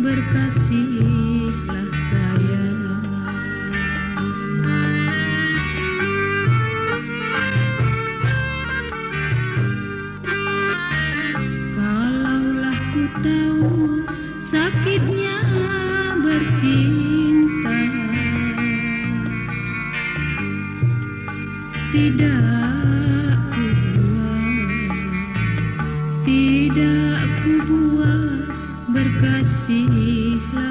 berkasihlah saya. Kalaulah ku tahu sakitnya bercinta tidak Tidak ku buat berkasihlah